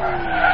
Thank you.